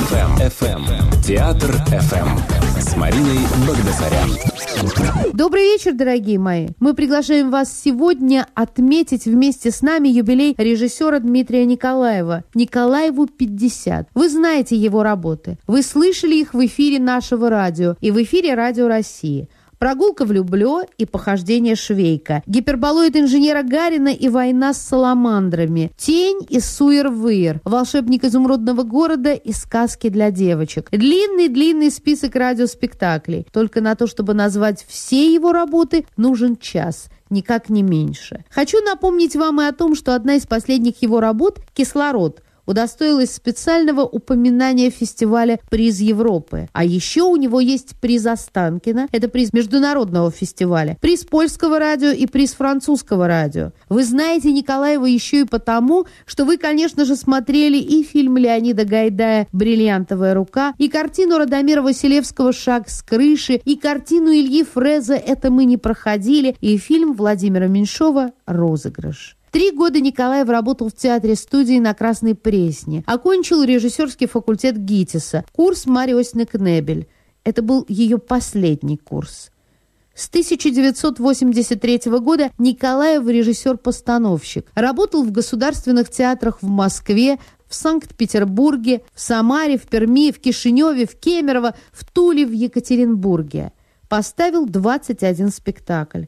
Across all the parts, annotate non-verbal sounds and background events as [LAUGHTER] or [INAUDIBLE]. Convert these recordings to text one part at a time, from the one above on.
FM. FM. Театр FM. С Мариной Багдасарян. Добрый вечер, дорогие мои. Мы приглашаем вас сегодня отметить вместе с нами юбилей режиссера Дмитрия Николаева. Николаеву 50. Вы знаете его работы. Вы слышали их в эфире нашего радио и в эфире Радио России. Прогулка в Люблё и похождение Швейка. Гиперболоид инженера Гарина и война с саламандрами. Тень и Суер-Выер. Волшебник изумрудного города и сказки для девочек. Длинный-длинный список радиоспектаклей. Только на то, чтобы назвать все его работы, нужен час никак не меньше. Хочу напомнить вам и о том, что одна из последних его работ «Кислород» удостоилась специального упоминания фестиваля «Приз Европы». А еще у него есть приз Останкина, это приз международного фестиваля, приз польского радио и приз французского радио. Вы знаете Николаева еще и потому, что вы, конечно же, смотрели и фильм Леонида Гайдая «Бриллиантовая рука», и картину Радомира Василевского «Шаг с крыши», и картину Ильи Фреза «Это мы не проходили», и фильм Владимира Меньшова «Розыгрыш». Три года Николаев работал в театре-студии на Красной Пресне. Окончил режиссерский факультет ГИТИСа, курс Мариосны Кнебель. Это был ее последний курс. С 1983 года Николаев режиссер-постановщик. Работал в государственных театрах в Москве, в Санкт-Петербурге, в Самаре, в Перми, в Кишиневе, в Кемерово, в Туле, в Екатеринбурге. Поставил 21 спектакль.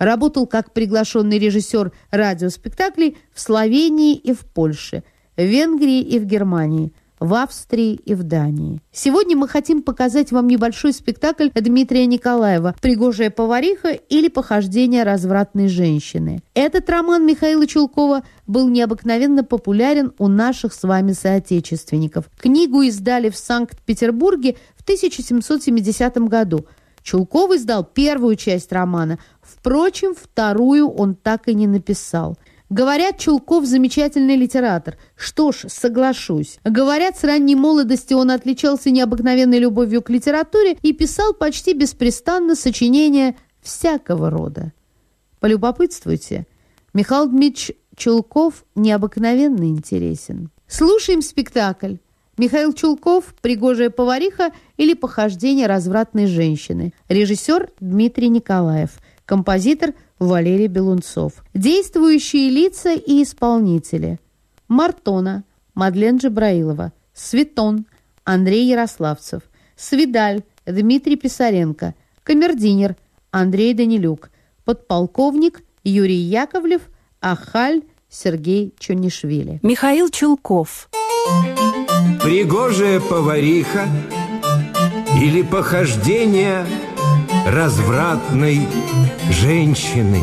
Работал как приглашенный режиссер радиоспектаклей в Словении и в Польше, в Венгрии и в Германии, в Австрии и в Дании. Сегодня мы хотим показать вам небольшой спектакль Дмитрия Николаева «Пригожая повариха» или «Похождение развратной женщины». Этот роман Михаила Чулкова был необыкновенно популярен у наших с вами соотечественников. Книгу издали в Санкт-Петербурге в 1770 году – Чулков издал первую часть романа. Впрочем, вторую он так и не написал. Говорят, Чулков замечательный литератор. Что ж, соглашусь. Говорят, с ранней молодости он отличался необыкновенной любовью к литературе и писал почти беспрестанно сочинения всякого рода. Полюбопытствуйте. Михаил Дмитриевич Чулков необыкновенно интересен. Слушаем спектакль. Михаил Чулков «Пригожая повариха» или «Похождение развратной женщины». Режиссер Дмитрий Николаев. Композитор Валерий Белунцов. Действующие лица и исполнители. Мартона Мадлен Джабраилова. Светон Андрей Ярославцев. Свидаль Дмитрий Писаренко. Камердинер Андрей Данилюк. Подполковник Юрий Яковлев. Ахаль Сергей Чунишвили. Михаил Чулков. Пригожая повариха или похождение развратной женщины.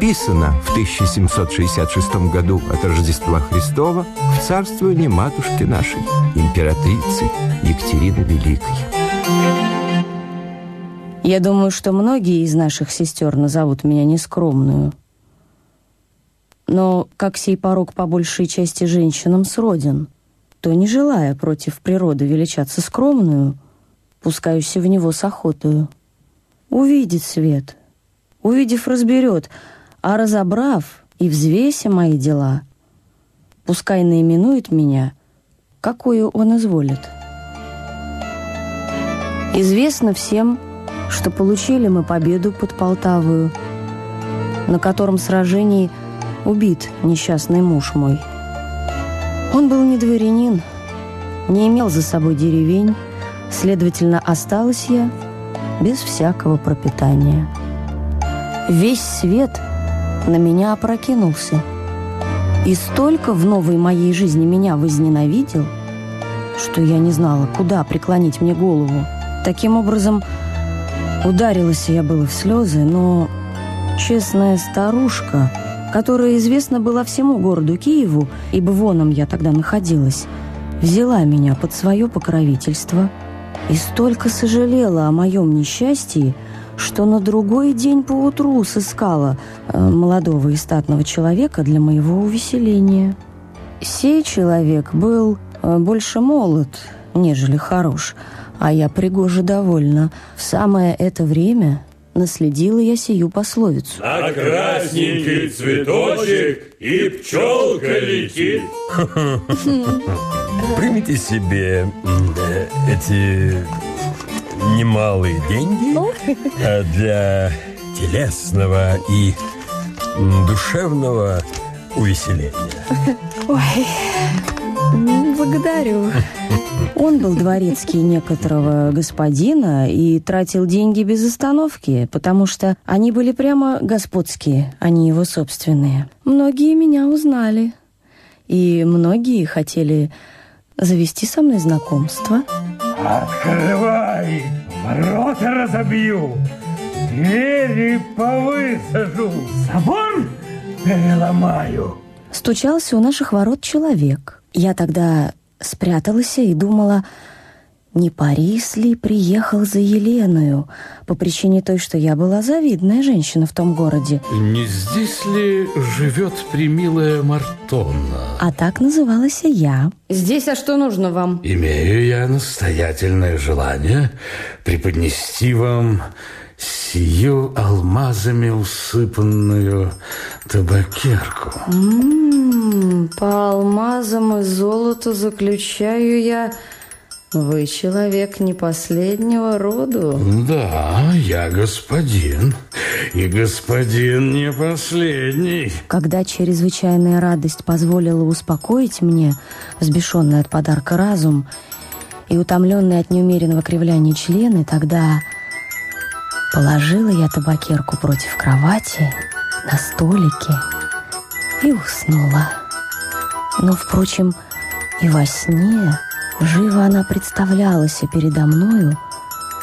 Писано в 1766 году от Рождества Христова в царствовании матушки нашей, императрицы Екатерины Великой. Я думаю, что многие из наших сестер назовут меня нескромную. Но как сей порог по большей части женщинам сроден, то, не желая против природы величаться скромную, пускаюсь в него с охотою. Увидит свет, увидев, разберет, а разобрав и взвеся мои дела, пускай наименует меня, какую он изволит. Известно всем, что получили мы победу под Полтавою, на котором сражении убит несчастный муж мой. Он был не дворянин, не имел за собой деревень, следовательно, осталась я без всякого пропитания. Весь свет на меня опрокинулся, и столько в новой моей жизни меня возненавидел, что я не знала, куда преклонить мне голову. Таким образом, ударилась я было в слезы, но честная старушка, которая известна была всему городу Киеву, ибо воном я тогда находилась, взяла меня под свое покровительство и столько сожалела о моем несчастье, что на другой день поутру сыскала э, молодого и статного человека для моего увеселения. Сей человек был э, больше молод, нежели хорош, а я пригоже довольна. В самое это время наследила я сию пословицу. На красненький цветочек и пчелка летит. [LAUGHS] [LAUGHS] Примите себе э, эти немалые деньги э, для телесного и душевного увеселения. Ой, благодарю. Он был дворецкий некоторого господина и тратил деньги без остановки, потому что они были прямо господские, а не его собственные. Многие меня узнали, и многие хотели завести со мной знакомство. Открывай, ворота разобью, двери повысажу, собор переломаю. Стучался у наших ворот человек. Я тогда спряталась и думала, не Парис ли приехал за Еленою по причине той, что я была завидная женщина в том городе. Не здесь ли живет примилая Мартонна? А так называлась и я. Здесь, а что нужно вам? Имею я настоятельное желание преподнести вам сию алмазами усыпанную табакерку. М-м, по алмазам и золоту заключаю я... Вы человек не последнего роду. Да, я господин. И господин не последний. Когда чрезвычайная радость позволила успокоить мне, взбешенный от подарка разум и утомленный от неумеренного кривляния члены, тогда положила я табакерку против кровати на столике и уснула. Но, впрочем, и во сне живо она представлялась и передо мною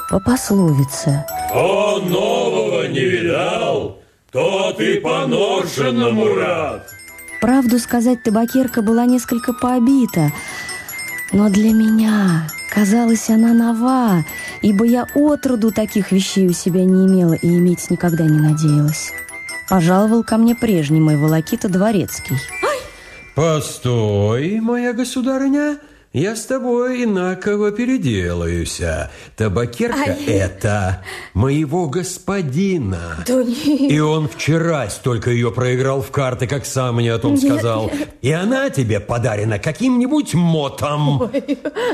по пословице Кто нового не видал, тот и поношенному рад. Правду сказать, табакерка была несколько побита, но для меня казалась она нова, ибо я отроду таких вещей у себя не имела и иметь никогда не надеялась. Пожаловал ко мне прежний мой волокита дворецкий. Постой, моя государыня, я с тобой инаково переделаюся. Табакерка это моего господина. Да. И он вчера только ее проиграл в карты, как сам мне о том сказал. И она тебе подарена каким-нибудь мотом.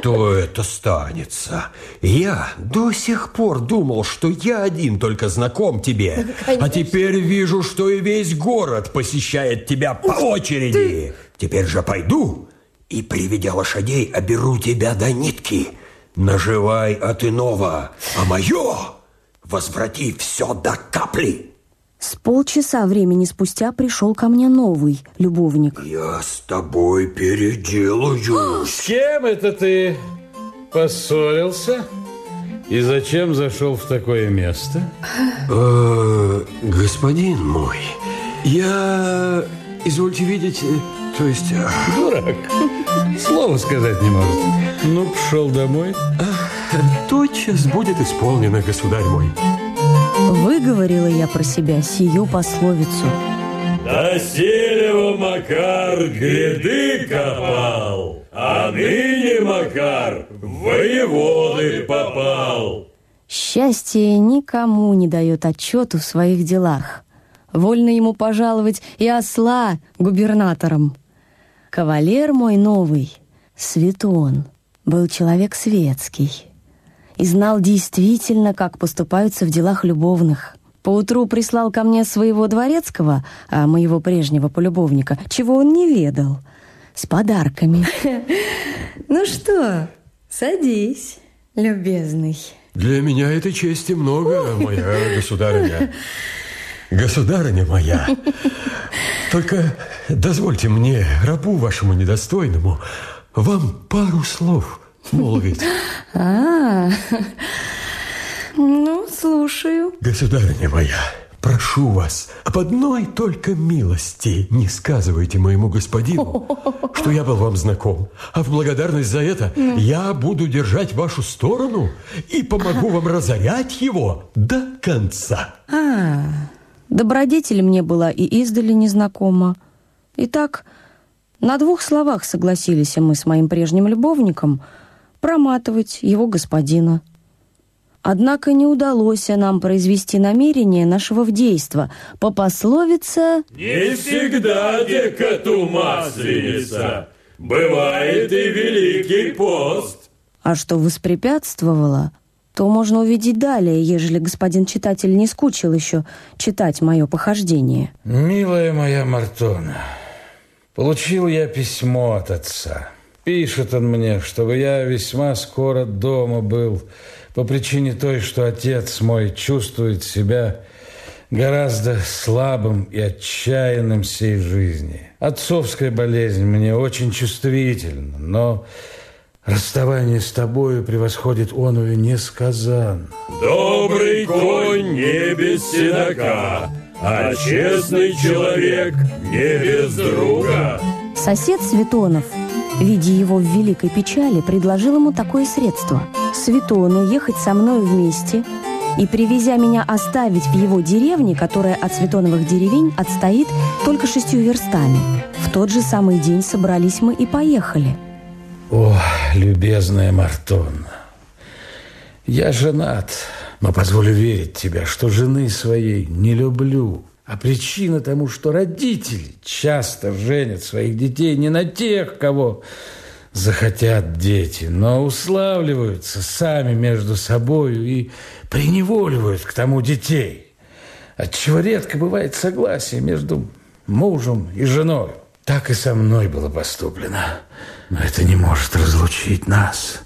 То это станется. Я до сих пор думал, что я один только знаком тебе. А теперь вижу, что и весь город посещает тебя по очереди. Теперь же пойду и, приведя лошадей, оберу тебя до нитки. Наживай от иного, а мое возврати все до капли. С полчаса времени спустя пришел ко мне новый любовник. Я с тобой переделаюсь. С кем это ты поссорился? И зачем зашел в такое место? Э, господин мой, я, извольте видеть, то есть... э, Дурак. Слова сказать не может. Ну, пошел домой. Тотчас будет исполнено, государь мой. Выговорила я про себя сию пословицу. Доселева Макар гряды копал, а ныне Макар в воеводы попал. Счастье никому не дает отчету в своих делах. Вольно ему пожаловать и осла губернатором. Кавалер мой новый, Светон, был человек светский и знал действительно, как поступаются в делах любовных. Поутру прислал ко мне своего дворецкого, а моего прежнего полюбовника, чего он не ведал, с подарками. [LAUGHS] Ну что, садись, любезный. Для меня этой чести много, моя государыня. [LAUGHS] Государыня моя, только дозвольте мне, рабу вашему недостойному, вам пару слов молвить. А, ну, слушаю. Государыня моя, прошу вас, об одной только милости не сказывайте моему господину, что я был вам знаком. А в благодарность за это я буду держать вашу сторону и помогу вам разорять его до конца. А, добродетель мне была и издали незнакома. Итак, на двух словах согласились мы с моим прежним любовником проматывать его господина. Однако не удалось нам произвести намерение нашего в действо. По пословице Не всегда где коту масленица. Бывает и великий пост. А что воспрепятствовало, то можно увидеть далее, ежели господин читатель не скучил еще читать мое похождение. Милая моя Мартона, получил я письмо от отца. Пишет он мне, чтобы я весьма скоро дома был, по причине той, что отец мой чувствует себя гораздо слабым и отчаянным всей жизни. Отцовская болезнь мне очень чувствительна, но расставание с тобою превосходит оную несказанно. Добрый конь не без седока, а честный человек не без друга. Сосед Светонов, видя его в великой печали, предложил ему такое средство. Светону ехать со мной вместе и, привезя меня оставить в его деревне, которая от Светоновых деревень отстоит только шестью верстами. В тот же самый день собрались мы и поехали. О, любезная Мартон, я женат, но позволю верить тебе, что жены своей не люблю. А причина тому, что родители часто женят своих детей не на тех, кого захотят дети, но уславливаются сами между собою и приневоливают к тому детей, отчего редко бывает согласие между мужем и женой. Так и со мной было поступлено, но это не может разлучить нас.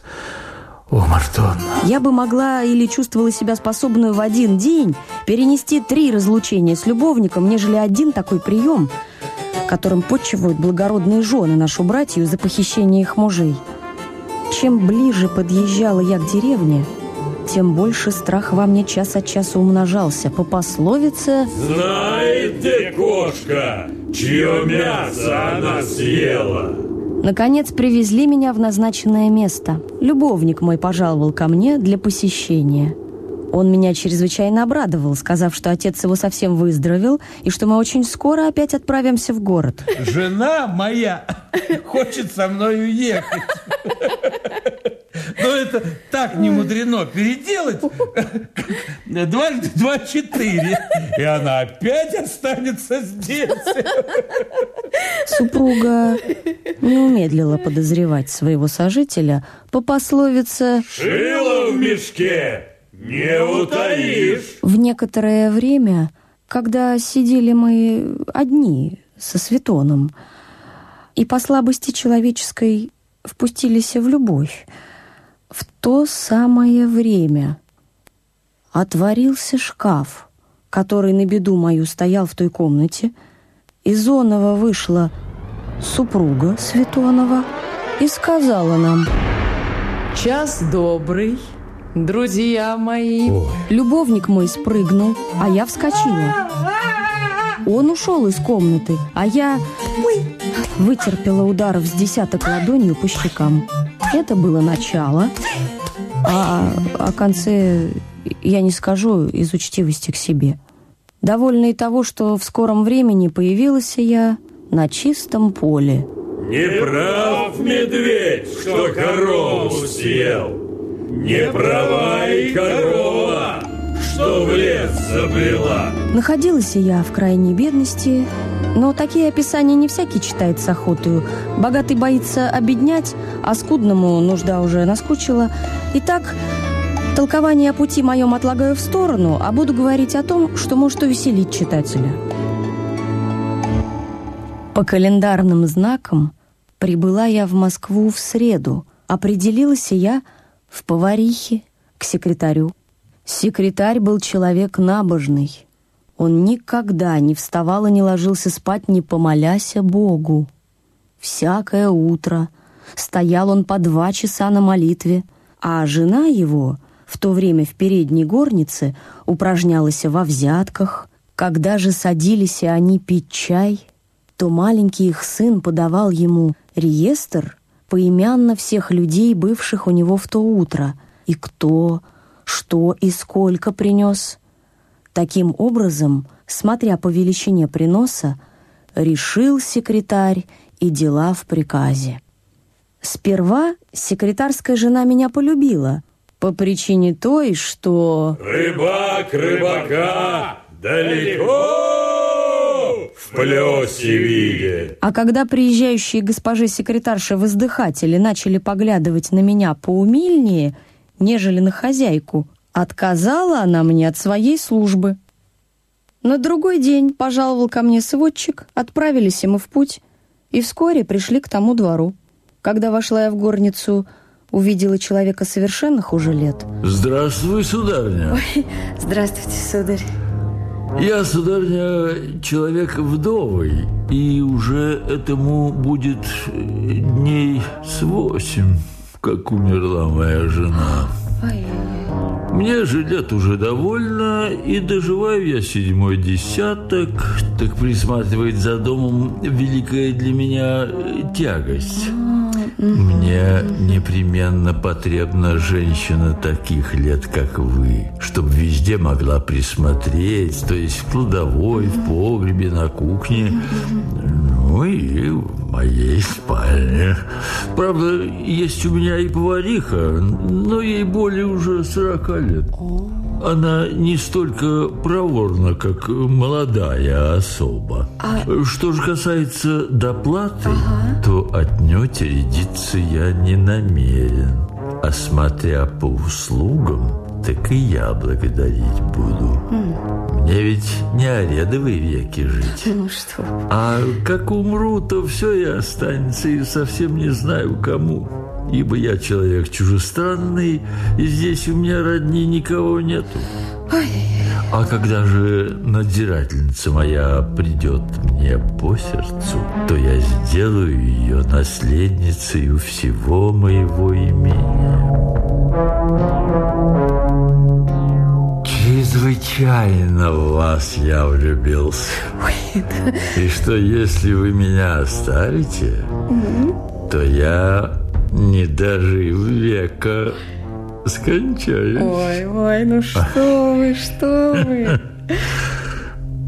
О, Мартон. Я бы могла или чувствовала себя способную в один день перенести три разлучения с любовником, нежели один такой прием, которым подчивают благородные жены нашу братью за похищение их мужей. Чем ближе подъезжала я к деревне, тем больше страх во мне час от часа умножался. По пословице Знает где кошка, чье мясо она съела. Наконец привезли меня в назначенное место. Любовник мой пожаловал ко мне для посещения. Он меня чрезвычайно обрадовал, сказав, что отец его совсем выздоровел и что мы очень скоро опять отправимся в город. Жена моя [LAUGHS] хочет со мной уехать. Но это так не мудрено переделать. Дважды два четыре. И она опять останется здесь. Супруга не умедлила подозревать своего сожителя по пословице Шило в мешке не утаишь. В некоторое время, когда сидели мы одни со Светоном, и по слабости человеческой впустились в любовь, в то самое время отворился шкаф, который на беду мою стоял в той комнате, из оного вышла супруга Светонова и сказала нам Час добрый, друзья мои. Любовник мой спрыгнул, а я вскочила. Он ушел из комнаты, а я вытерпела ударов с десяток ладонью по щекам. Это было начало, а о конце я не скажу из учтивости к себе. Довольна и того, что в скором времени появилась я на чистом поле. Не прав медведь, что корову съел. Не права и корова, что в лес забрела. Находилась я в крайней бедности, но такие описания не всякий читает с охотою. Богатый боится обеднять, а скудному нужда уже наскучила. Итак, толкование о пути моем отлагаю в сторону, а буду говорить о том, что может увеселить читателя. По календарным знакам прибыла я в Москву в среду. Определилась я в поварихе к секретарю. Секретарь был человек набожный. Он никогда не вставал и не ложился спать, не помоляся Богу. Всякое утро стоял он по два часа на молитве, а жена его в то время в передней горнице упражнялась во взятках. Когда же садились они пить чай, то маленький их сын подавал ему реестр поимянно всех людей, бывших у него в то утро, и кто, что и сколько принес. Таким образом, смотря по величине приноса, решил секретарь и дела в приказе. Сперва секретарская жена меня полюбила, По причине той, что... Рыбак рыбака далеко в плесе видит. А когда приезжающие госпожи секретарши-воздыхатели начали поглядывать на меня поумильнее, нежели на хозяйку, отказала она мне от своей службы. На другой день пожаловал ко мне сводчик, отправились мы в путь и вскоре пришли к тому двору. Когда вошла я в горницу, увидела человека совершенных уже лет. Здравствуй, сударыня. Здравствуйте, сударь. Я, сударыня, человек вдовый, и уже этому будет дней с восемь, как умерла моя жена. Мне же лет уже довольно, и доживаю я седьмой десяток, так присматривать за домом великая для меня тягость. Мне непременно потребна женщина таких лет, как вы, чтобы везде могла присмотреть, то есть в кладовой, в погребе, на кухне, ну и в моей спальне. Правда, есть у меня и повариха, но ей более уже сорока лет. Она не столько проворна, как молодая особа. Что же касается доплаты, то отнюдь рядиться я не намерен. А смотря по услугам, так и я благодарить буду. Мне ведь не аредовые веки жить. Ну что? А как умру, то все и останется, и совсем не знаю кому. Ибо я человек чужестранный, и здесь у меня родни никого нету. А когда же надзирательница моя придет мне по сердцу, то я сделаю ее наследницей у всего моего имения. Чрезвычайно в вас я влюбился. И что если вы меня оставите, то я не дожив века скончаюсь. Ой, ой, ну что вы, что вы.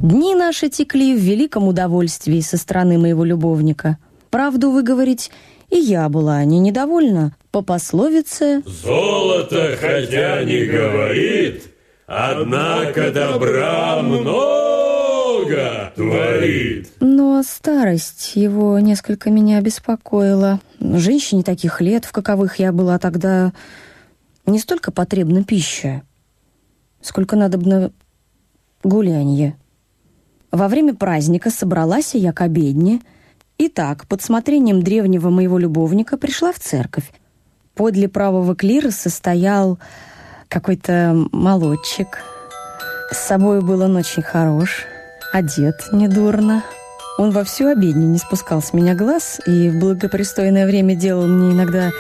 Дни наши текли в великом удовольствии со стороны моего любовника. Правду выговорить, и я была не недовольна. По пословице Золото хотя не говорит, однако добра много творит. Но старость его несколько меня беспокоила. Женщине таких лет, в каковых я была тогда, не столько потребна пища, сколько надобно гулянье. Во время праздника собралась я к обедне, и так, под смотрением древнего моего любовника, пришла в церковь. Подле правого клироса стоял какой-то молодчик. С собой был он очень хорош, одет недурно. Он во всю обедню не спускал с меня глаз и в благопристойное время делал мне иногда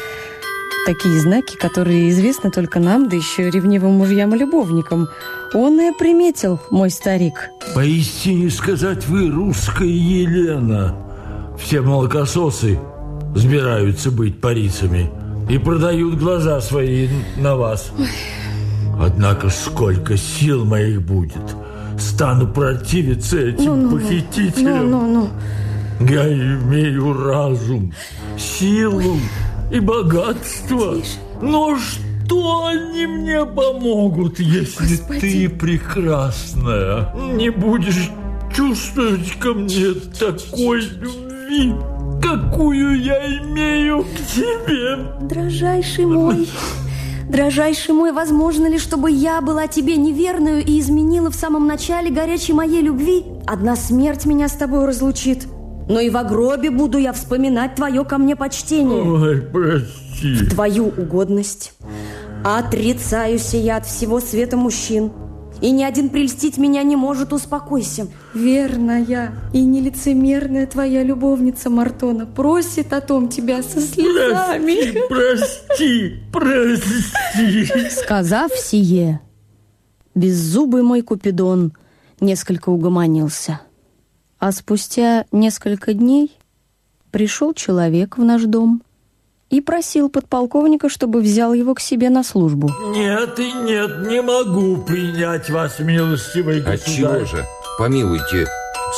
такие знаки, которые известны только нам, да еще ревнивым мужьям и любовникам. Он и приметил, мой старик. Поистине сказать вы русская Елена. Все молокососы сбираются быть парицами и продают глаза свои на вас. Однако сколько сил моих будет, стану противиться этим похитителям. Ну-ну-ну. Я имею разум, силу и богатство. Но что они мне помогут, если ты прекрасная не будешь чувствовать ко мне такой любви, какую я имею к тебе? Дрожайший мой, [LAUGHS] дрожайший мой, возможно ли, чтобы я была тебе неверную и изменила в самом начале горячей моей любви? Одна смерть меня с тобой разлучит. Но и в гробе буду я вспоминать твое ко мне почтение. Ой, прости. твою угодность. Отрицаюся я от всего света мужчин. И ни один прельстить меня не может, успокойся. Верная и нелицемерная твоя любовница Мартона просит о том тебя со слезами. Прости, прости. Сказав сие, беззубый мой Купидон несколько угомонился. А спустя несколько дней пришел человек в наш дом и просил подполковника, чтобы взял его к себе на службу. Нет и нет, не могу принять вас, милостивый государь. Отчего же? Помилуйте,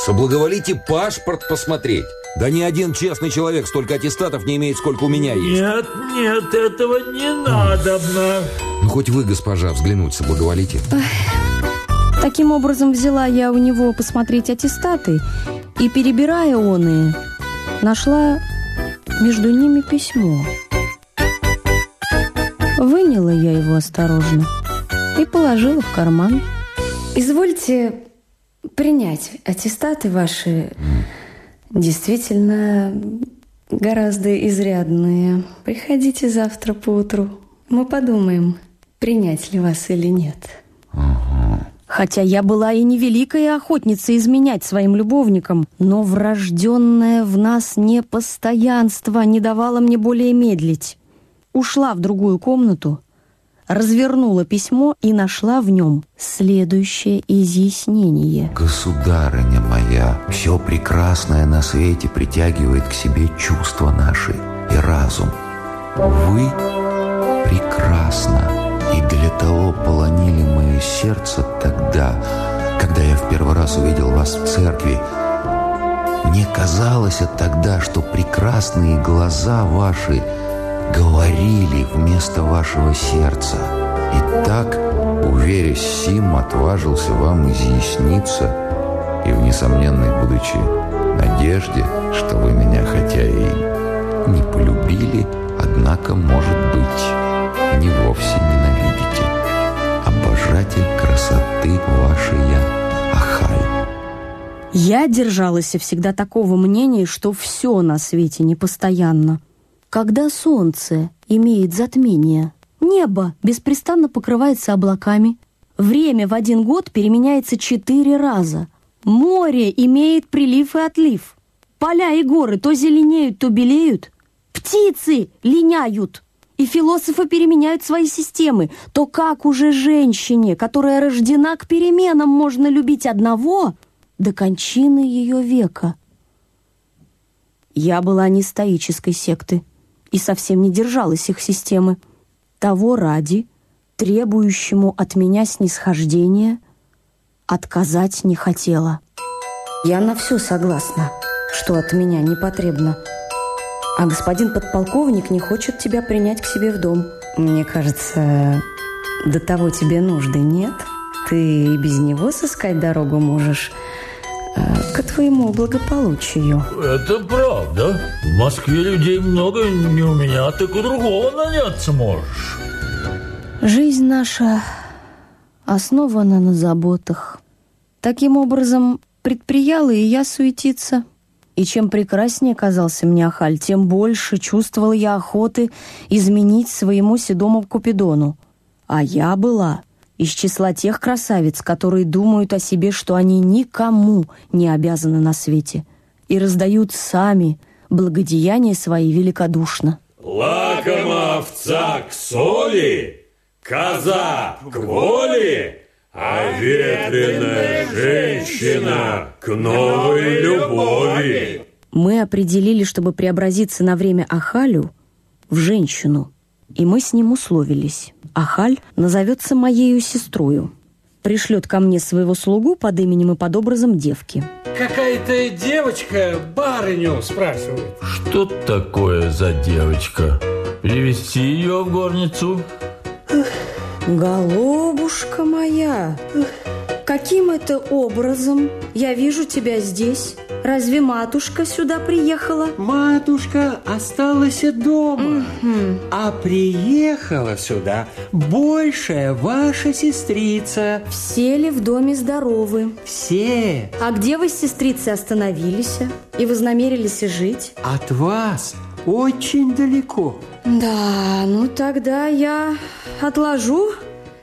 соблаговолите паспорт посмотреть. Да ни один честный человек столько аттестатов не имеет, сколько у меня есть. Нет, нет, этого не надобно. Ну, хоть вы, госпожа, взглянуть соблаговолите. Таким образом взяла я у него посмотреть аттестаты и, перебирая оные, нашла между ними письмо. Выняла я его осторожно и положила в карман. Извольте принять аттестаты ваши действительно гораздо изрядные. Приходите завтра поутру. Мы подумаем, принять ли вас или нет. Хотя я была и не великая охотница изменять своим любовникам, но врожденное в нас непостоянство не давало мне более медлить. Ушла в другую комнату, развернула письмо и нашла в нем следующее изъяснение. Государыня моя, все прекрасное на свете притягивает к себе чувства наши и разум. Вы прекрасна, и для того полонили мое сердце тогда, когда я в первый раз увидел вас в церкви. Мне казалось тогда, что прекрасные глаза ваши говорили вместо вашего сердца. И так, уверясь сим, отважился вам изъясниться, и в несомненной будучи надежде, что вы меня хотя и не полюбили, однако, может быть, не вовсе ненавидите. Обожатель красоты вашей Ахаль. Я держалась всегда такого мнения, что все на свете непостоянно. Когда солнце имеет затмение, небо беспрестанно покрывается облаками, время в один год переменяется четыре раза, море имеет прилив и отлив, поля и горы то зеленеют, то белеют, птицы линяют, и философы переменяют свои системы, то как уже женщине, которая рождена к переменам, можно любить одного до кончины ее века? Я была не стоической секты и совсем не держалась их системы. Того ради, требующему от меня снисхождения, отказать не хотела. Я на все согласна, что от меня не потребно. А господин подполковник не хочет тебя принять к себе в дом. Мне кажется, до того тебе нужды нет. Ты и без него сыскать дорогу можешь э, к твоему благополучию. Это правда. В Москве людей много, не у меня, так у другого наняться можешь. Жизнь наша основана на заботах. Таким образом, предприяла и я суетиться. И чем прекраснее казался мне Ахаль, тем больше чувствовал я охоты изменить своему седому Купидону. А я была из числа тех красавиц, которые думают о себе, что они никому не обязаны на свете, и раздают сами благодеяния свои великодушно. Лакома овца к соли, коза к воле, а ветреная женщина к новой любови. Мы определили, чтобы преобразиться на время Ахалю в женщину, и мы с ним условились. Ахаль назовется моею сестрою, пришлет ко мне своего слугу под именем и под образом девки. Какая-то девочка барыню спрашивает. Что такое за девочка? Привести ее в горницу? Голубушка моя, каким это образом я вижу тебя здесь? Разве матушка сюда приехала? Матушка осталась дома, а приехала сюда большая ваша сестрица. Все ли в доме здоровы? Все. А где вы с сестрицей остановились и вознамерились жить? От вас очень далеко. Да, ну тогда я отложу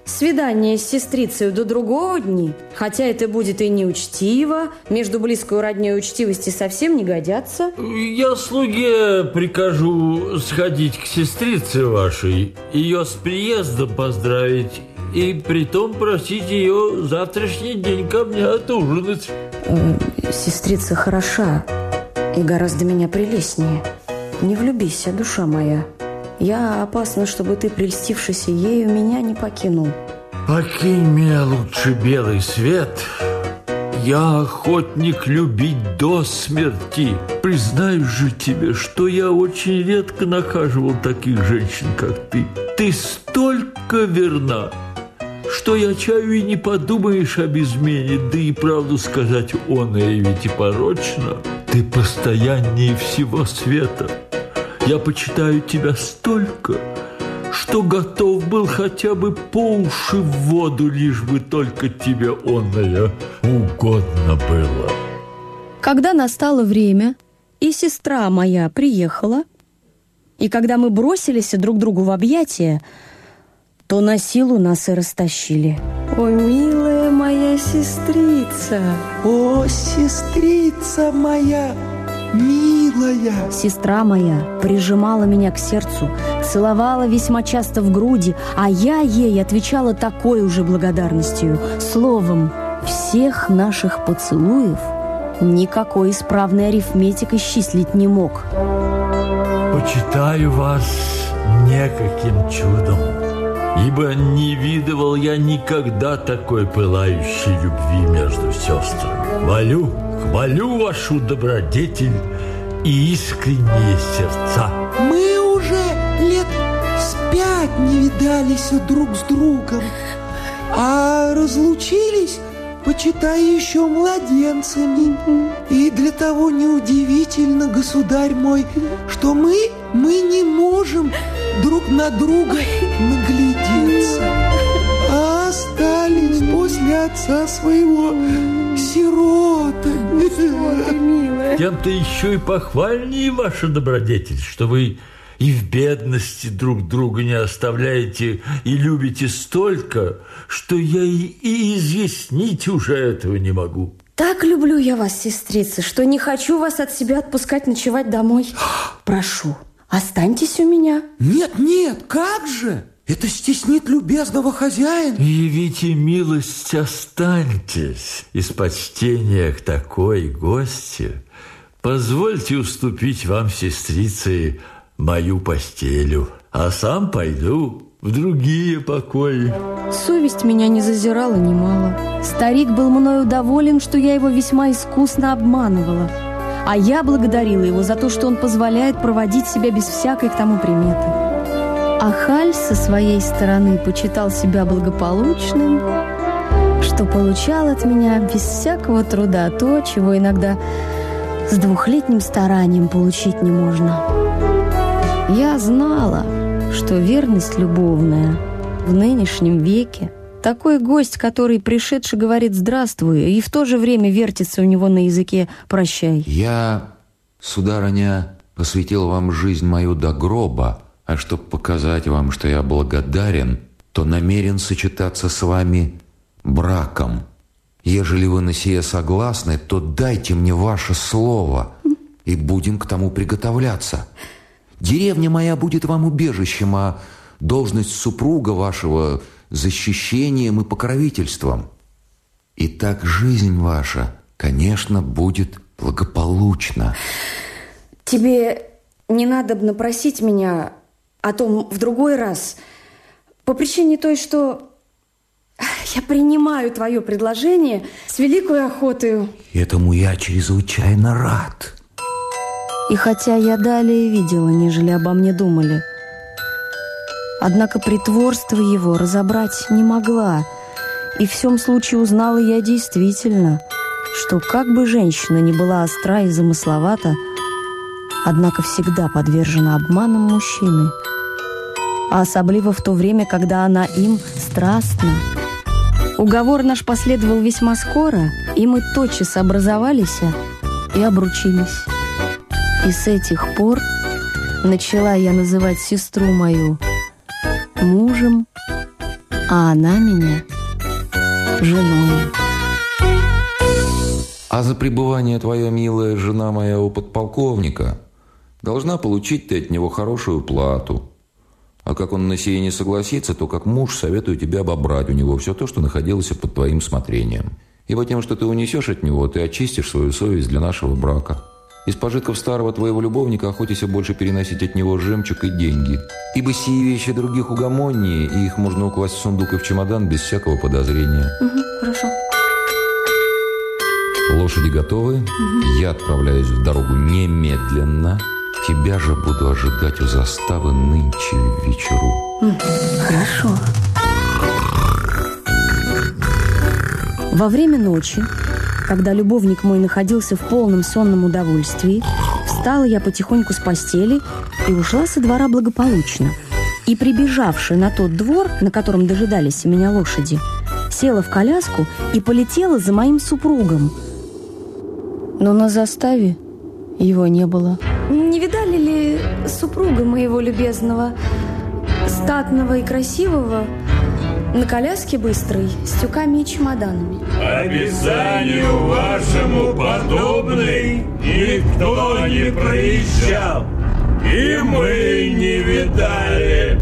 свидание с сестрицей до другого дни. Хотя это будет и неучтиво, между близкой родней и учтивости совсем не годятся. Я слуге прикажу сходить к сестрице вашей, ее с приездом поздравить и притом просить ее завтрашний день ко мне отужинать. Э, сестрица хороша и гораздо меня прелестнее. Не влюбись, душа моя. Я опасна, чтобы ты, прельстившийся ею, меня не покинул. Покинь меня лучше белый свет. я охотник любить до смерти. Признаюсь же тебе, что я очень редко нахаживал таких женщин, как ты. Ты столько верна, что я чаю и не подумаешь об измене, да и правду сказать, он и ведь и порочно. Ты постояннее всего света. Я почитаю тебя столько, что готов был хотя бы по уши в воду, лишь бы только тебе онное угодно было. Когда настало время, и сестра моя приехала, и когда мы бросились друг другу в объятия, то на силу нас и растащили. О, милая моя сестрица! О, сестрица моя! Милая! Сестра моя прижимала меня к сердцу, целовала весьма часто в груди, а я ей отвечала такой уже благодарностью. Словом, всех наших поцелуев никакой исправный арифметик исчислить не мог. Почитаю вас некаким чудом, ибо не видывал я никогда такой пылающей любви между сестрами. Молю, хвалю вашу добродетель и искренние сердца. Мы уже лет с пять не видались друг с другом, а разлучились, почитай, еще младенцами. И для того неудивительно, государь мой, что мы, мы не можем друг на друга наглядеться, а остались после отца своего сиротами. Тем-то еще и похвальнее ваша добродетель, что вы и в бедности друг друга не оставляете и любите столько, что я и, и изъяснить уже этого не могу. Так люблю я вас, сестрица, что не хочу вас от себя отпускать ночевать домой. [GASPS] Прошу, останьтесь у меня. Нет, нет, как же? Это стеснит любезного хозяина. Явите милость, останьтесь. Из почтения к такой гости позвольте уступить вам, сестрицы, мою постелю, а сам пойду в другие покои. Совесть меня не зазирала немало. Старик был мною доволен, что я его весьма искусно обманывала. А я благодарила его за то, что он позволяет проводить себя без всякой к тому приметы. А Халь со своей стороны почитал себя благополучным, что получал от меня без всякого труда то, чего иногда с двухлетним старанием получить не можно. Я знала, что верность любовная в нынешнем веке такой гость, который пришедший говорит «здравствуй», и в то же время вертится у него на языке «прощай». Я, сударыня, посвятил вам жизнь мою до гроба, а чтобы показать вам, что я благодарен, то намерен сочетаться с вами браком. Ежели вы на сие согласны, то дайте мне ваше слово, и будем к тому приготовляться. Деревня моя будет вам убежищем, а должность супруга вашего защищением и покровительством. И так жизнь ваша, конечно, будет благополучна. Тебе не надо бы напросить меня о том в другой раз, по причине той, что я принимаю твое предложение с великой охотой. Этому я чрезвычайно рад. И хотя я далее видела, нежели обо мне думали, однако притворство его разобрать не могла, и в всем случае узнала я действительно, что как бы женщина не была остра и замысловата, однако всегда подвержена обманам мужчины, а особливо в то время, когда она им страстна. Уговор наш последовал весьма скоро, и мы тотчас образовались и обручились. И с этих пор начала я называть сестру мою мужем, а она меня женой. А за пребывание твоя милая жена моя у подполковника должна получить ты от него хорошую плату. А как он на сие не согласится, то как муж советую тебе обобрать у него все то, что находилось под твоим смотрением. Ибо тем, что ты унесешь от него, ты очистишь свою совесть для нашего брака. Из пожитков старого твоего любовника охотися больше переносить от него жемчуг и деньги. Ибо сие вещи других угомоннее, и их можно укласть в сундук и в чемодан без всякого подозрения. Угу, хорошо. Лошади готовы. Я отправляюсь в дорогу немедленно. Тебя же буду ожидать у заставы нынче вечеру. Хорошо. Во время ночи, когда любовник мой находился в полном сонном удовольствии, встала я потихоньку с постели и ушла со двора благополучно. И прибежавши на тот двор, на котором дожидались меня лошади, села в коляску и полетела за моим супругом. Но на заставе его не было. Не видали ли супруга моего любезного, статного и красивого, на коляске быстрой, с тюками и чемоданами? Описанию вашему подобный никто не проезжал, и мы не видали.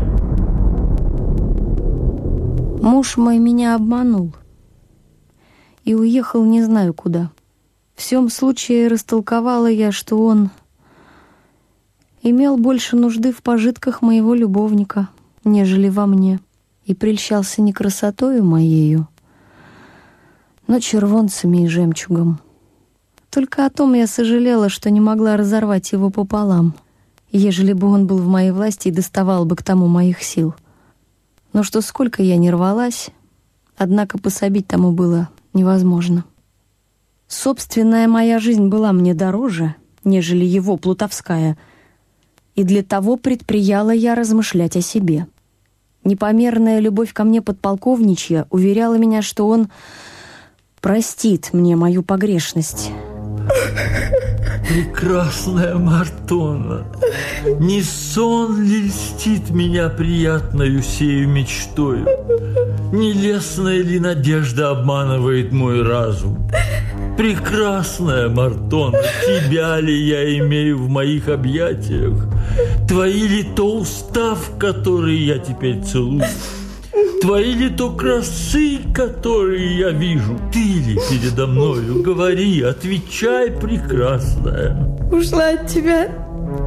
Муж мой меня обманул и уехал не знаю куда. В всем случае растолковала я, что он имел больше нужды в пожитках моего любовника, нежели во мне, и прельщался не красотою моею, но червонцами и жемчугом. Только о том я сожалела, что не могла разорвать его пополам, ежели бы он был в моей власти и доставал бы к тому моих сил. Но что сколько я не рвалась, однако пособить тому было невозможно. Собственная моя жизнь была мне дороже, нежели его плутовская, и для того предприяла я размышлять о себе. Непомерная любовь ко мне подполковничья уверяла меня, что он простит мне мою погрешность. Прекрасная Мартона, не сон ли льстит меня приятною сею мечтою? Не лесная ли надежда обманывает мой разум? Прекрасная Мартона, тебя ли я имею в моих объятиях? Твои ли то устав, который я теперь целую? Твои ли то красы, которые я вижу? Ты ли передо мною? Говори, отвечай, прекрасная. Ушла от тебя,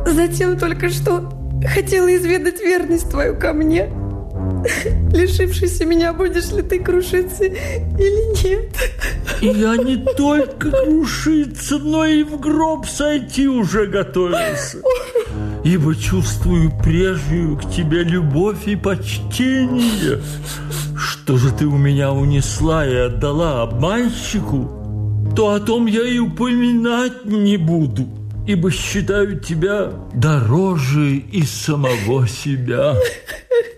затем только что хотела изведать верность твою ко мне. [LAUGHS] Лишившийся меня, будешь ли ты крушиться или нет? Я не только крушиться, но и в гроб сойти уже готовился. Ибо чувствую прежнюю к тебе любовь и почтение. Что же ты у меня унесла и отдала обманщику, то о том я и упоминать не буду ибо считаю тебя дороже и самого себя.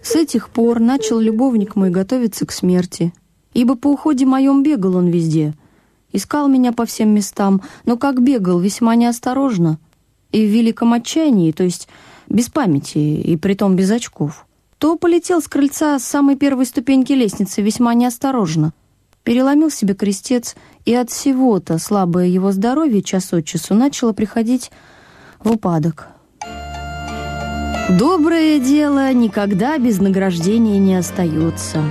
С этих пор начал любовник мой готовиться к смерти, ибо по уходе моем бегал он везде. Искал меня по всем местам, но как бегал, весьма неосторожно. И в великом отчаянии, то есть без памяти и притом без очков, то полетел с крыльца с самой первой ступеньки лестницы весьма неосторожно. Переломил себе крестец, и от всего-то слабое его здоровье час от часу начало приходить в упадок. Доброе дело никогда без награждения не остается.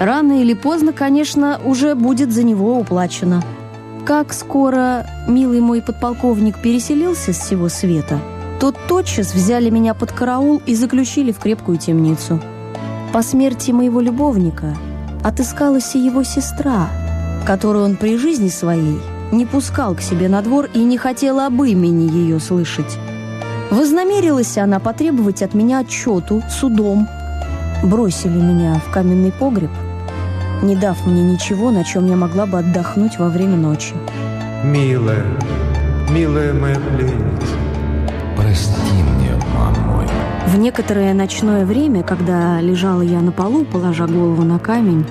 Рано или поздно, конечно, уже будет за него уплачено. Как скоро милый мой подполковник переселился с всего света, то тотчас взяли меня под караул и заключили в крепкую темницу. По смерти моего любовника отыскалась и его сестра, которую он при жизни своей не пускал к себе на двор и не хотел об имени ее слышать. Вознамерилась она потребовать от меня отчету судом. Бросили меня в каменный погреб, не дав мне ничего, на чем я могла бы отдохнуть во время ночи. Милая, милая моя пленница. Прости мне, обман мой. В некоторое ночное время, когда лежала я на полу, положа голову на камень,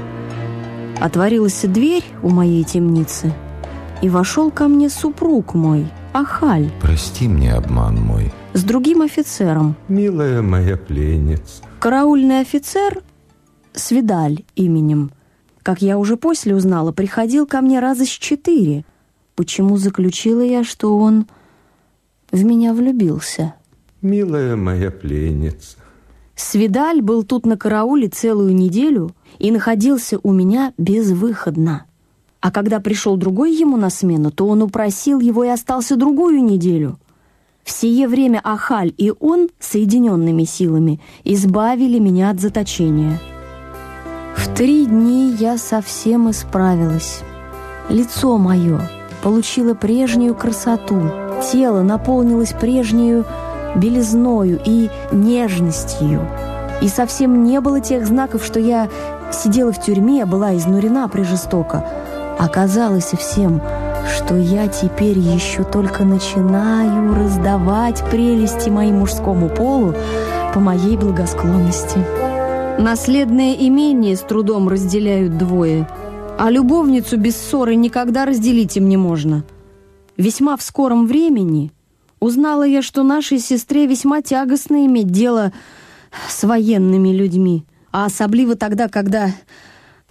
отворилась дверь у моей темницы, и вошел ко мне супруг мой, Ахаль. Прости мне, обман мой с другим офицером. Милая моя пленница. Караульный офицер, Свидаль именем, как я уже после узнала, приходил ко мне раза с четыре. Почему заключила я, что он в меня влюбился? Милая моя пленница. Свидаль был тут на карауле целую неделю и находился у меня безвыходно. А когда пришел другой ему на смену, то он упросил его и остался другую неделю. В сие время Ахаль и он, соединенными силами, избавили меня от заточения. В три дни я совсем исправилась. Лицо мое получило прежнюю красоту. Тело наполнилось прежнюю белизною и нежностью. И совсем не было тех знаков, что я сидела в тюрьме, была изнурена прижестоко. Оказалось всем, что я теперь еще только начинаю раздавать прелести моему мужскому полу по моей благосклонности. Наследное имение с трудом разделяют двое, а любовницу без ссоры никогда разделить им не можно. Весьма в скором времени узнала я, что нашей сестре весьма тягостно иметь дело с военными людьми, а особливо тогда, когда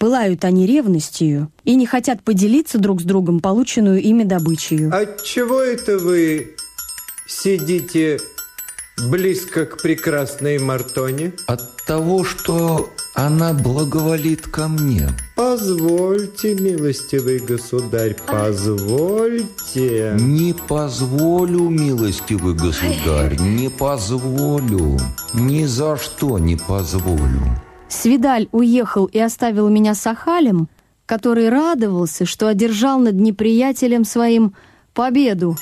пылают они ревностью и не хотят поделиться друг с другом полученную ими добычей. Отчего это вы сидите близко к прекрасной Мартоне? От того, что она благоволит ко мне. Позвольте, милостивый государь, позвольте. Не позволю, милостивый государь, не позволю. Ни за что не позволю. Свидаль уехал и оставил меня с Ахалем, который радовался, что одержал над неприятелем своим победу.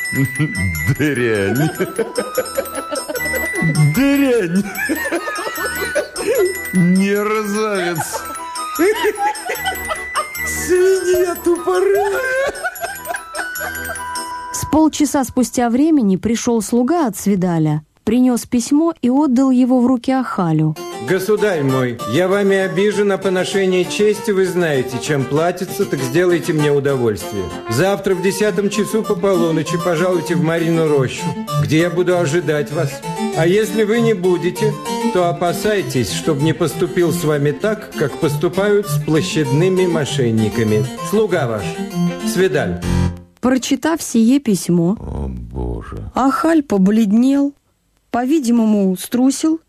Дрянь. Дрянь. Мерзавец. Свинья тупорылая. С полчаса спустя времени пришел слуга от Свидаля, принес письмо и отдал его в руки Ахалю. Государь мой, я вами обижен, а поношение чести вы знаете. Чем платится, так сделайте мне удовольствие. Завтра в десятом часу по полуночи пожалуйте в Марину рощу, где я буду ожидать вас. А если вы не будете, то опасайтесь, чтобы не поступил с вами так, как поступают с площадными мошенниками. Слуга ваш, Свидаль. Прочитав сие письмо, О, Боже. Ахаль побледнел, по-видимому, струсил,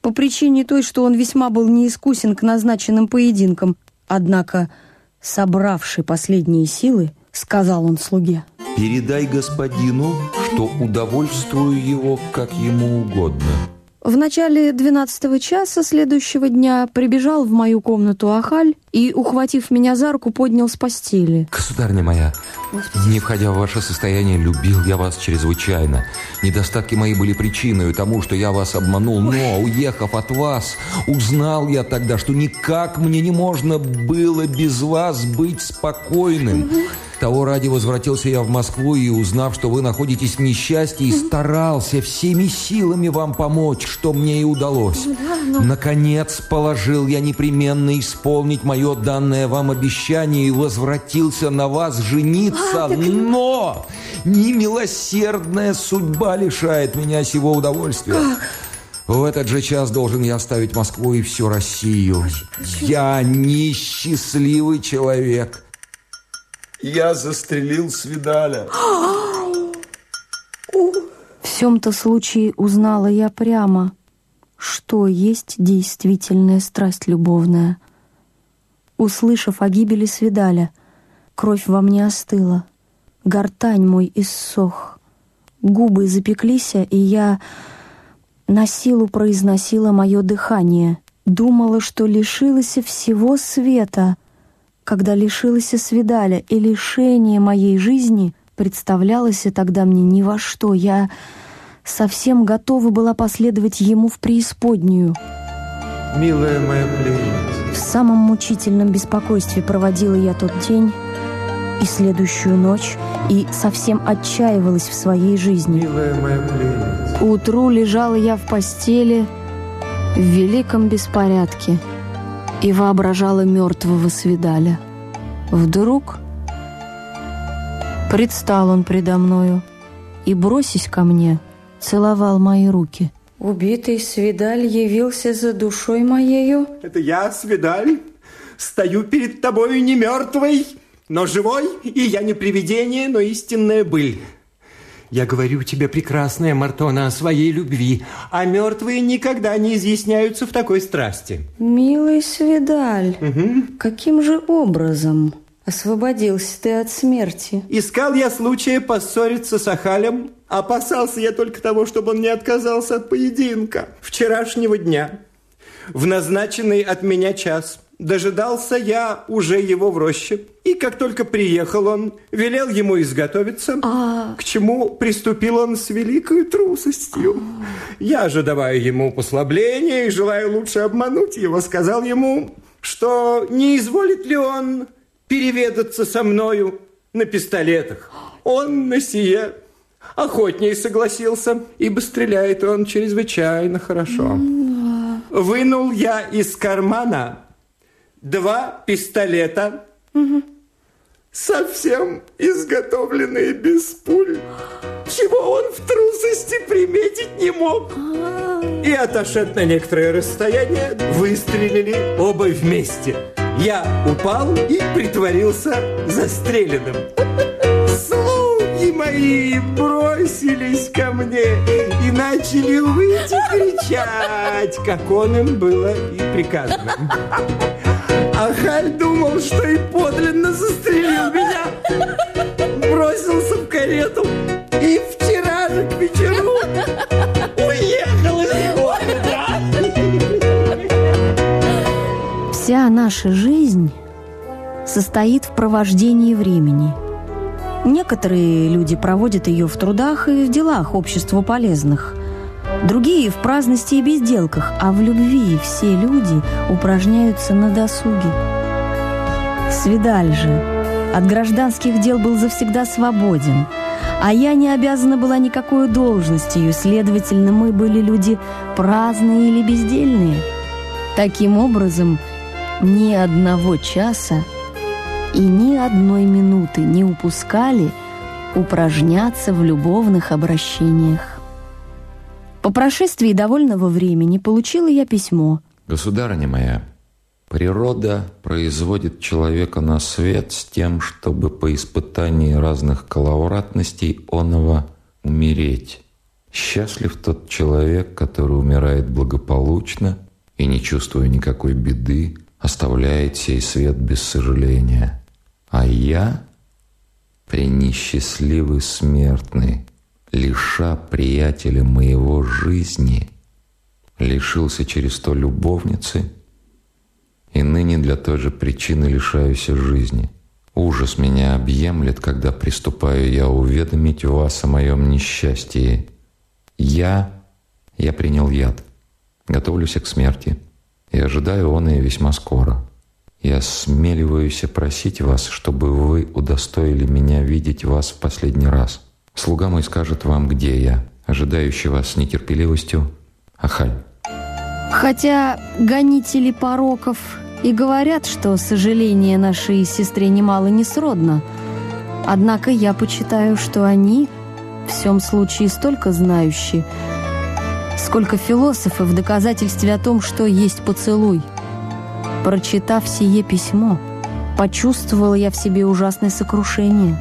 по причине той, что он весьма был неискусен к назначенным поединкам. Однако, собравший последние силы, сказал он слуге. Передай господину, что удовольствую его как ему угодно. В начале двенадцатого часа следующего дня прибежал в мою комнату Ахаль и, ухватив меня за руку, поднял с постели. Государня моя, не входя в ваше состояние, любил я вас чрезвычайно. Недостатки мои были причиной тому, что я вас обманул. Но, уехав от вас, узнал я тогда, что никак мне не можно было без вас быть спокойным. Того ради возвратился я в Москву и, узнав, что вы находитесь в несчастье, старался всеми силами вам помочь, что мне и удалось. Наконец положил я непременно исполнить мое данное вам обещание и возвратился на вас жениться, но немилосердная судьба лишает меня сего удовольствия. В этот же час должен я оставить Москву и всю Россию. Я несчастливый человек. Я застрелил Свидаля. В всем-то случае узнала я прямо, что есть действительная страсть любовная. Услышав о гибели Свидаля, кровь во мне остыла, гортань мой иссох, губы запеклись, и я на силу произносила мое дыхание, думала, что лишилась всего света, когда лишилась Свидаля, и лишение моей жизни представлялось тогда мне ни во что. Я совсем готова была последовать ему в преисподнюю. Милая моя пленница. В самом мучительном беспокойстве проводила я тот день и следующую ночь, и совсем отчаивалась в своей жизни. Милая моя пленница. Утру лежала я в постели в великом беспорядке и воображала мертвого свидаля. Вдруг предстал он предо мною и, бросясь ко мне, целовал мои руки. Убитый свидаль явился за душой моею. Это я, Свидаль, стою перед тобою не мертвый, но живой, и я не привидение, но истинная быль. Я говорю тебе, прекрасная Мартона, о своей любви, а мертвые никогда не изъясняются в такой страсти. Милый свидаль, каким же образом освободился ты от смерти? Искал я случая поссориться с Ахалем, опасался я только того, чтобы он не отказался от поединка вчерашнего дня. В назначенный от меня час дожидался я уже его в роще. И как только приехал он, велел ему изготовиться, А. к чему приступил он с великой трусостью. Я же, давая ему послабление и желая лучше обмануть его, сказал ему, что не изволит ли он переведаться со мною на пистолетах. Он на сие охотнее согласился, ибо стреляет он чрезвычайно хорошо. Вынул я из кармана два пистолета, совсем изготовленные без пуль, чего он в трусости приметить не мог. И, отошед на некоторое расстояние, выстрелили оба вместе. Я упал и притворился застреленным. Слуги мои бросились ко мне и начали выйти кричать, как он им было и приказано. А Халь думал, что и подлинно застрелил меня. Бросился в карету и вчера же к вечеру уехал из города. Вся наша жизнь состоит в провождении времени. Некоторые люди проводят ее в трудах и в делах обществу полезных, другие в праздности и безделках, а в любви все люди упражняются на досуге. Свидаль же от гражданских дел был завсегда свободен, а я не обязана была никакой должностью, следовательно, мы были люди праздные или бездельные. Таким образом, ни одного часа и ни одной минуты не упускали упражняться в любовных обращениях. По прошествии довольного времени получила я письмо. Государыня моя, природа производит человека на свет с тем, чтобы по испытании разных коловратностей оного умереть. Счастлив тот человек, который умирает благополучно и, не чувствуя никакой беды, оставляет сей свет без сожаления. А я, пренесчастливый смертный, лиша приятеля моего жизни, лишился через то любовницы и ныне для той же причины лишаюсь жизни. Ужас меня объемлет, когда приступаю я уведомить вас о моем несчастье. Я, я принял яд, готовлюсь к смерти и ожидаю он и весьма скоро. Я осмеливаюсь просить вас, чтобы вы удостоили меня видеть вас в последний раз. Слуга мой скажет вам, где я, ожидающий вас с нетерпеливостью, Ахаль. Хотя гонители пороков и говорят, что сожаление нашей сестре немало не сродно, однако я почитаю, что они в всем случае столько знающие, сколько философы в доказательстве о том, что есть поцелуй. Прочитав сие письмо, почувствовала я в себе ужасное сокрушение.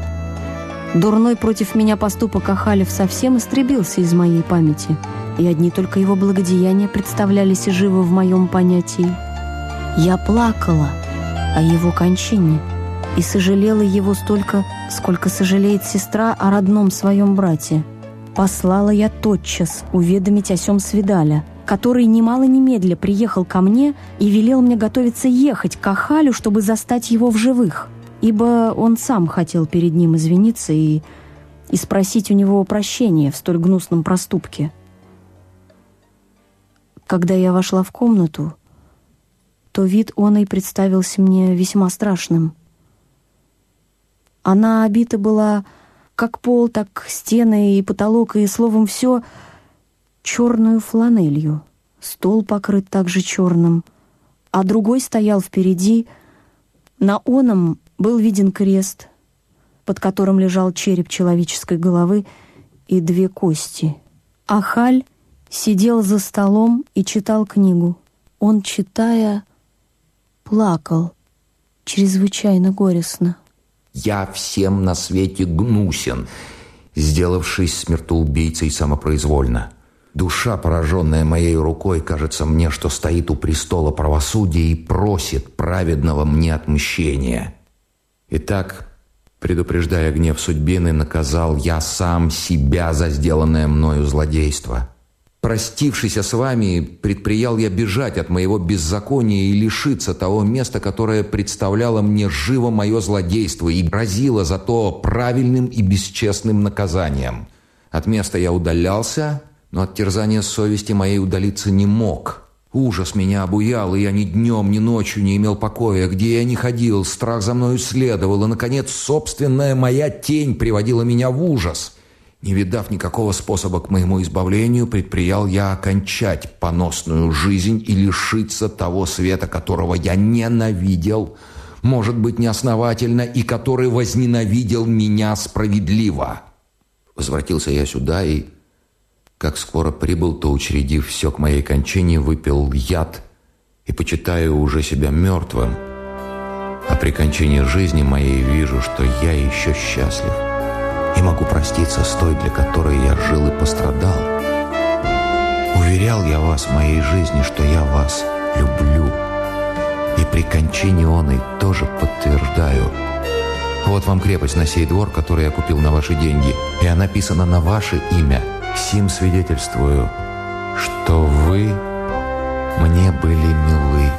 Дурной против меня поступок Ахалев совсем истребился из моей памяти, и одни только его благодеяния представлялись живо в моем понятии. Я плакала о его кончине и сожалела его столько, сколько сожалеет сестра о родном своем брате. Послала я тотчас уведомить о сём свидаля, который немало немедля приехал ко мне и велел мне готовиться ехать к Ахалю, чтобы застать его в живых, ибо он сам хотел перед ним извиниться и, и спросить у него прощения в столь гнусном проступке. Когда я вошла в комнату, то вид он и представился мне весьма страшным. Она обита была как пол, так стены и потолок, и, словом, все черную фланелью. Стол покрыт также черным, а другой стоял впереди. На оном был виден крест, под которым лежал череп человеческой головы и две кости. Ахаль сидел за столом и читал книгу. Он, читая, плакал чрезвычайно горестно. Я всем на свете гнусен, сделавшись смертоубийцей самопроизвольно. Душа, пораженная моей рукой, кажется мне, что стоит у престола правосудия и просит праведного мне отмщения. Итак, предупреждая гнев судьбины, наказал я сам себя за сделанное мною злодейство. Простившись с вами, предприял я бежать от моего беззакония и лишиться того места, которое представляло мне живо мое злодейство и грозило зато правильным и бесчестным наказанием. От места я удалялся, но от терзания совести моей удалиться не мог. Ужас меня обуял, и я ни днем, ни ночью не имел покоя. Где я не ходил, страх за мною следовал, и, наконец, собственная моя тень приводила меня в ужас – не видав никакого способа к моему избавлению, предприял я окончать поносную жизнь и лишиться того света, которого я ненавидел, может быть, неосновательно, и который возненавидел меня справедливо. Возвратился я сюда и, как скоро прибыл, то, учредив все к моей кончине, выпил яд и, почитаю уже себя мертвым, а при кончине жизни моей вижу, что я еще счастлив и могу проститься с той, для которой я жил и пострадал. Уверял я вас в моей жизни, что я вас люблю, и при кончине он и тоже подтверждаю. Вот вам крепость на сей двор, которую я купил на ваши деньги, и она написана на ваше имя. Сим свидетельствую, что вы мне были милы.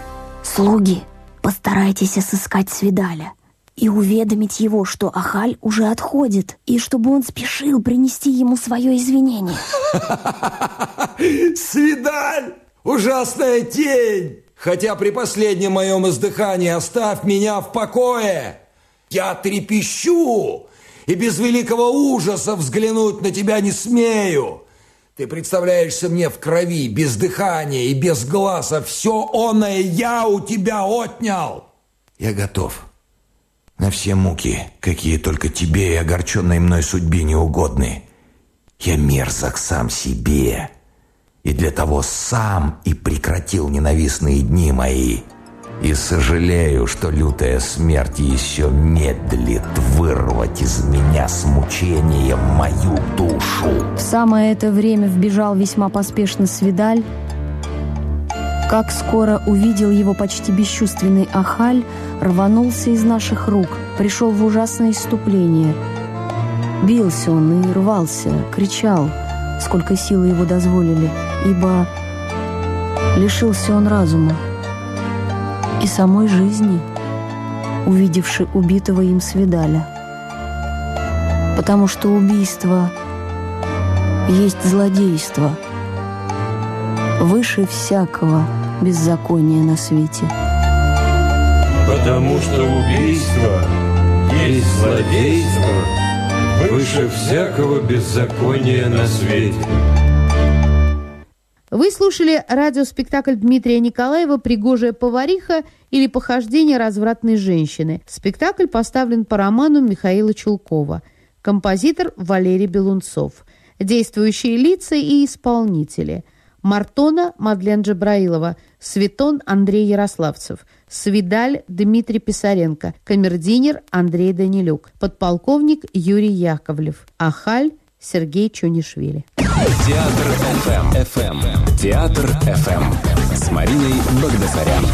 Слуги, постарайтесь сыскать Свидаля и уведомить его, что Ахаль уже отходит, и чтобы он спешил принести ему свое извинение. [LAUGHS] Свидаль! Ужасная тень! Хотя при последнем моем издыхании оставь меня в покое! Я трепещу и без великого ужаса взглянуть на тебя не смею. Ты представляешься мне в крови, без дыхания и без глаза. Все оное я у тебя отнял. Я готов на все муки, какие только тебе и огорченной мной судьбе не угодны. Я мерзок сам себе, и для того сам и прекратил ненавистные дни мои. И сожалею, что лютая смерть еще медлит вырвать из меня с мучением мою душу. В самое это время вбежал весьма поспешно Свидаль, как скоро увидел его почти бесчувственный Ахаль, рванулся из наших рук, пришел в ужасное иступление. Бился он и рвался, кричал, сколько силы его дозволили, ибо лишился он разума и самой жизни, увидевши убитого им свидаля. Потому что убийство есть злодейство, выше всякого – беззакония на свете. Потому что убийство есть злодейство выше всякого беззакония на свете. Вы слушали радиоспектакль Дмитрия Николаева «Пригожая повариха» или «Похождение развратной женщины». Спектакль поставлен по роману Михаила Чулкова. Композитор Валерий Белунцов. Действующие лица и исполнители. Мартона Мадлен Джабраилова – Светон Андрей Ярославцев, Свидаль Дмитрий Писаренко, камердинер Андрей Данилюк, подполковник Юрий Яковлев, Ахаль Сергей Чунишвили. Театр ФМ. ФМ. Театр ФМ. С Мариной Багдасарян.